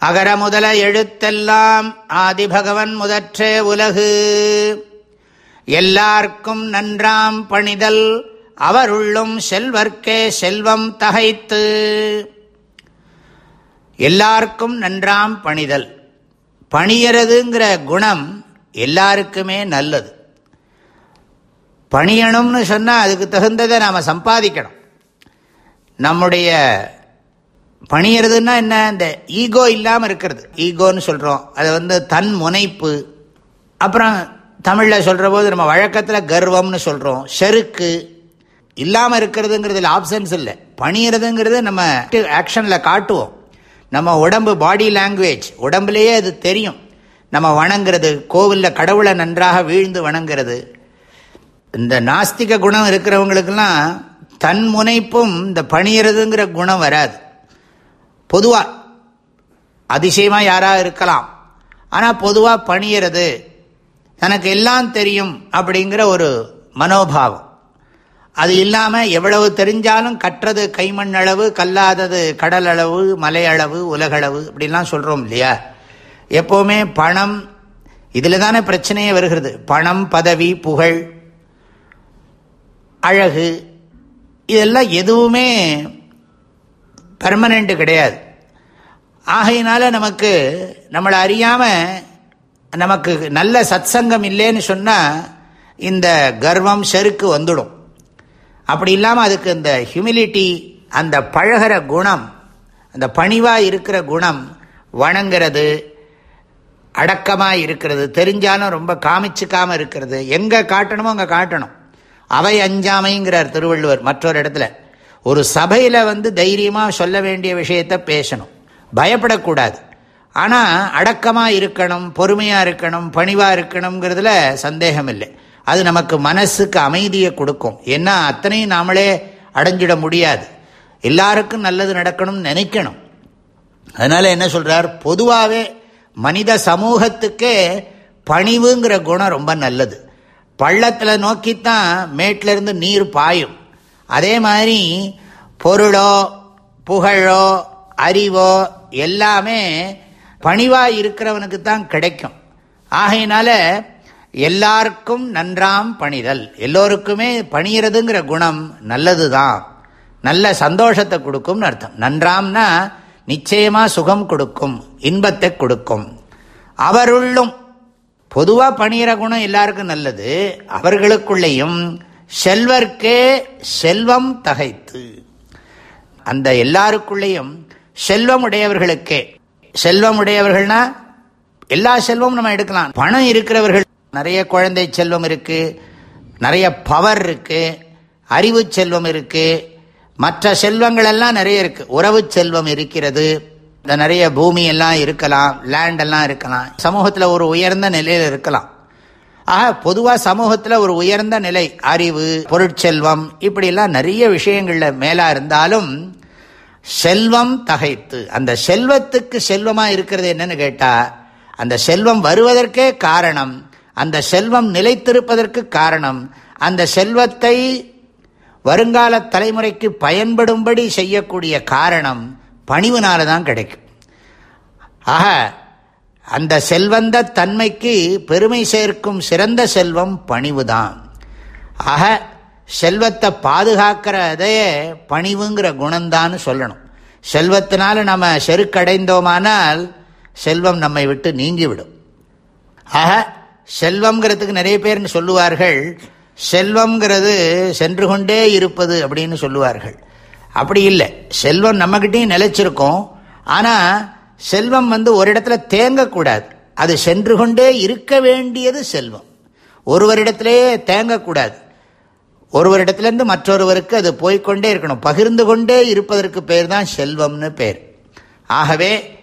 அகர முதல எழுத்தெல்லாம் ஆதிபகவன் முதற்றே உலகு. எல்லார்க்கும் நன்றாம் பணிதல் அவருள்ளும் செல்வர்க்கே செல்வம் தகைத்து. எல்லாருக்கும் நன்றாம் பணிதல். பணியறதுங்கிற குணம் எல்லாருக்குமே நல்லது. பணியணும்னு சொன்னால் அதுக்கு தகுந்ததை நாம் சம்பாதிக்கணும். நம்முடைய பணியறதுன்னா என்ன? இந்த ஈகோ இல்லாமல் இருக்கிறது. ஈகோன்னு சொல்கிறோம் அதை வந்து தன் முனைப்பு. அப்புறம் தமிழில் சொல்கிற போது நம்ம வழக்கத்தில் கர்வம்னு சொல்கிறோம் செருக்கு. இல்லாமல் இருக்கிறதுங்கிறதுல ஆப்ஷன்ஸ் இல்லை. பணியறதுங்கிறது நம்ம ஆக்ஷனில் காட்டுவோம். நம்ம உடம்பு பாடி லாங்குவேஜ் உடம்புலேயே அது தெரியும். நம்ம வணங்குறது கோவிலில் கடவுளை நன்றாக வீழ்ந்து வணங்குறது. இந்த நாஸ்திக குணம் இருக்கிறவங்களுக்கெல்லாம் தன் முனைப்பும் இந்த பணியறதுங்கிற குணம் வராது. பொதுவாக அதிசயமாக யாராக இருக்கலாம். ஆனால் பொதுவாக பணியறது தனக்கு எல்லாம் தெரியும் அப்படிங்கிற ஒரு மனோபாவம். அது இல்லாமல் எவ்வளவு தெரிஞ்சாலும் கற்றது கைமண் அளவு கல்லாதது கடல் அளவு மலையளவு உலகளவு அப்படிலாம் சொல்கிறோம் இல்லையா? எப்போவுமே பணம் இதில் தானே பிரச்சனையே வருகிறது. பணம் பதவி புகழ் அழகு இதெல்லாம் எதுவுமே பர்மனெண்ட்டு கிடையாது. ஆகையினால நமக்கு நம்மளை அறியாமல் நமக்கு நல்ல சத்சங்கம் இல்லைன்னு சொன்னால் இந்த கர்வம் செருக்கு வந்துடும். அப்படி இல்லாமல் அதுக்கு இந்த ஹியூமிலிட்டி அந்த பழகிற குணம் அந்த பணிவாக இருக்கிற குணம் வணங்கிறது அடக்கமாக இருக்கிறது தெரிஞ்சாலும் ரொம்ப காமிச்சிக்காமல் இருக்கிறது. எங்கே காட்டணுமோ அங்கே காட்டணும். அவை அஞ்சாமைங்கிறார் திருவள்ளுவர் மற்றொரு இடத்துல. ஒரு சபையில் வந்து தைரியமாக சொல்ல வேண்டிய விஷயத்தை பேசணும். பயப்படக்கூடாது. ஆனால் அடக்கமாக இருக்கணும் பொறுமையாக இருக்கணும் பணிவாக இருக்கணுங்கிறதுல சந்தேகம் இல்லை அது நமக்கு மனசுக்கு அமைதியை கொடுக்கும். ஏன்னா அத்தனையும் நாமளே அடைஞ்சிட முடியாது. எல்லாருக்கும் நல்லது நடக்கணும்னு நினைக்கணும். அதனால் என்ன சொல்கிறார் பொதுவாகவே மனித சமூகத்துக்கே பணிவுங்கிற குணம் ரொம்ப நல்லது. பள்ளத்தில் நோக்கித்தான் மேட்டிலிருந்து நீர் பாயும். அதே மாதிரி பொருளோ புகழோ அறிவோ எல்லாமே பணிவாக இருக்கிறவனுக்கு தான் கிடைக்கும். ஆகையினால எல்லாருக்கும் நன்றாம் பணிதல். எல்லோருக்குமே பணிகிறதுங்கிற குணம் நல்லது தான் நல்ல சந்தோஷத்தை கொடுக்கும்னு அர்த்தம். நன்றாம்னா நிச்சயமாக சுகம் கொடுக்கும் இன்பத்தை கொடுக்கும். அவருள்ளும் பொதுவாக பணிகிற குணம் எல்லாருக்கும் நல்லது. அவர்களுக்குள்ளேயும் செல்வர்க்கே செல்வம் தகைத்து. அந்த எல்லாருக்குள்ளேயும் செல்வம் உடையவர்களுக்கே செல்வம் உடையவர்கள்னா எல்லா செல்வமும் நம்ம எடுக்கலாம். பணம் இருக்கிறவர்கள் நிறைய குழந்தை செல்வம் இருக்கு நிறைய பவர் இருக்கு அறிவு செல்வம் இருக்கு மற்ற செல்வங்கள் எல்லாம் நிறைய இருக்கு. உறவு செல்வம் இருக்கிறது இந்த நிறைய பூமி எல்லாம் இருக்கலாம் லேண்ட் எல்லாம் இருக்கலாம். சமூகத்தில் ஒரு உயர்ந்த நிலையில் இருக்கலாம். ஆக பொதுவாக சமூகத்தில் ஒரு உயர்ந்த நிலை அறிவு பொருட்செல்வம் இப்படிலாம் நிறைய விஷயங்களில் மேலாக இருந்தாலும் செல்வம் தகைத்து அந்த செல்வத்துக்கு செல்வமாக இருக்கிறது என்னன்னு கேட்டால் அந்த செல்வம் வருவதற்கே காரணம் அந்த செல்வம் நிலைத்திருப்பதற்கு காரணம் அந்த செல்வத்தை வருங்கால தலைமுறைக்கு பயன்படும்படி செய்யக்கூடிய காரணம் பணிவுனால தான் கிடைக்கும். ஆக அந்த செல்வந்த தன்மைக்கு பெருமை சேர்க்கும் சிறந்த செல்வம் பணிவு தான் ஆக செல்வத்தை பாதுகாக்கிறதையே பணிவுங்கிற குணந்தான்னு சொல்லணும். செல்வத்தினால நம்ம செருக்கடைந்தோமானால் செல்வம் நம்மை விட்டு நீங்கிவிடும். ஆக செல்வம்ங்கிறதுக்கு நிறைய பேர்னு சொல்லுவார்கள் செல்வம்ங்கிறது சென்று கொண்டே இருப்பது அப்படின்னு சொல்லுவார்கள். அப்படி இல்லை. செல்வம் நம்மகிட்டையும் நிலைச்சிருக்கோம். ஆனால் செல்வம் வந்து ஒரு இடத்துல தேங்கக்கூடாது. அது சென்று கொண்டே இருக்க வேண்டியது செல்வம். ஒருவரிடத்திலேயே தேங்கக்கூடாது. ஒருவரிடத்துலேருந்து மற்றொருவருக்கு அது போய்கொண்டே இருக்கணும். பகிர்ந்து கொண்டே இருப்பதற்கு பேர் தான் செல்வம்னு பேர். ஆகவே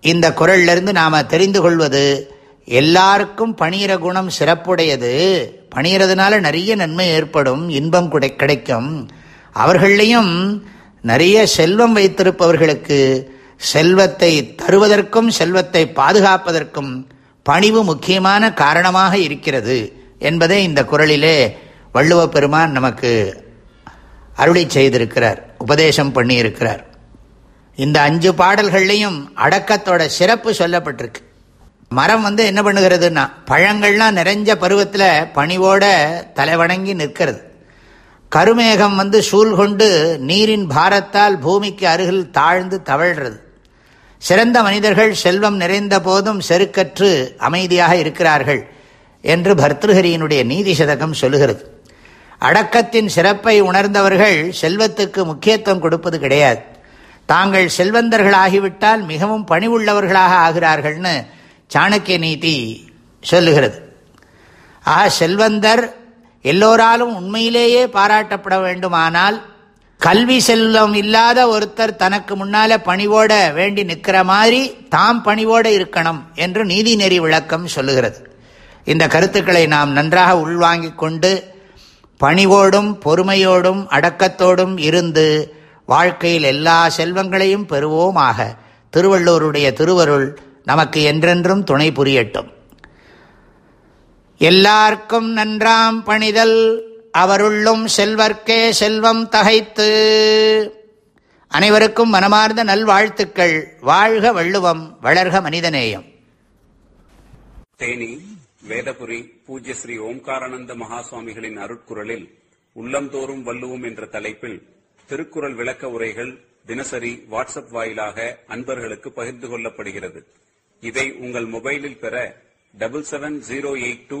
இந்த குரல்லிருந்து நாம் தெரிந்து கொள்வது எல்லாருக்கும் பணியிற குணம் சிறப்புடையது. பணிகிறதுனால நிறைய நன்மை ஏற்படும் இன்பம் குடை கிடைக்கும். அவர்களையும் நிறைய செல்வம் வைத்திருப்பவர்களுக்கு செல்வத்தை தருவதற்கும் செல்வத்தை பாதுகாப்பதற்கும் பணிவு முக்கியமான காரணமாக இருக்கிறது என்பதை இந்த குரலிலே வள்ளுவ பெருமான் நமக்கு அருளை செய்திருக்கிறார் உபதேசம் பண்ணியிருக்கிறார். இந்த அஞ்சு பாடல்கள்லையும் அடக்கத்தோட சிறப்பு சொல்லப்பட்டிருக்கு. மரம் வந்து என்ன பண்ணுகிறதுனா பழங்கள்லாம் நிறைஞ்ச பருவத்தில் பணிவோட தலைவணங்கி நிற்கிறது. கருமேகம் வந்து சூழ்கொண்டு நீரின் பாரத்தால் பூமிக்கு அருகில் தாழ்ந்து தவழ்கிறது சிறந்த மனிதர்கள் செல்வம் நிறைந்த போதும் செருக்கற்று அமைதியாக இருக்கிறார்கள் என்று பர்திருஹரியினுடைய நீதி சதகம் சொல்லுகிறது. அடக்கத்தின் சிறப்பை உணர்ந்தவர்கள் செல்வத்துக்கு முக்கியத்துவம் கொடுப்பது கிடையாது. தாங்கள் செல்வந்தர்கள் ஆகிவிட்டால் மிகவும் பணிவுள்ளவர்களாக ஆகிறார்கள்னு சாணக்கிய நீதி சொல்லுகிறது. ஆக செல்வந்தர் எல்லோராலும் உண்மையிலேயே பாராட்டப்பட வேண்டுமானால் கல்வி செல்வம் இல்லாத ஒருத்தர் தனக்கு முன்னால பணிவோட வேண்டி நிற்கிற மாதிரி தாம் பணிவோட இருக்கணும் என்று நீதி நெறி விளக்கம் சொல்லுகிறது. இந்த கருத்துக்களை நாம் நன்றாக உள்வாங்கி கொண்டு பணிவோடும் பொறுமையோடும் அடக்கத்தோடும் இருந்து வாழ்க்கையில் எல்லா செல்வங்களையும் பெறுவோமாக. திருவள்ளூருடைய திருவருள் நமக்கு என்றென்றும் துணை புரியட்டும். எல்லார்க்கும் நன்றாம் பணிதல். அவருள்ளும் செல்வர்க்கே செல்வம் தகைத்து. அனைவருக்கும் மனமார்ந்த நல்வாழ்த்துக்கள். வாழ்க வள்ளுவம் வளர்க மனிதநேயம். தேனி வேதபுரி பூஜ்ய ஸ்ரீ ஓம்காரானந்த மகாசுவாமிகளின் அருட்குரலில் உள்ளந்தோறும் வள்ளுவோம் என்ற தலைப்பில் திருக்குறள் விளக்க உரைகள் தினசரி வாட்ஸ்அப் வாயிலாக அன்பர்களுக்கு பகிர்ந்து கொள்ளப்படுகிறது. இதை உங்கள் மொபைலில் பெற double seven zero eight two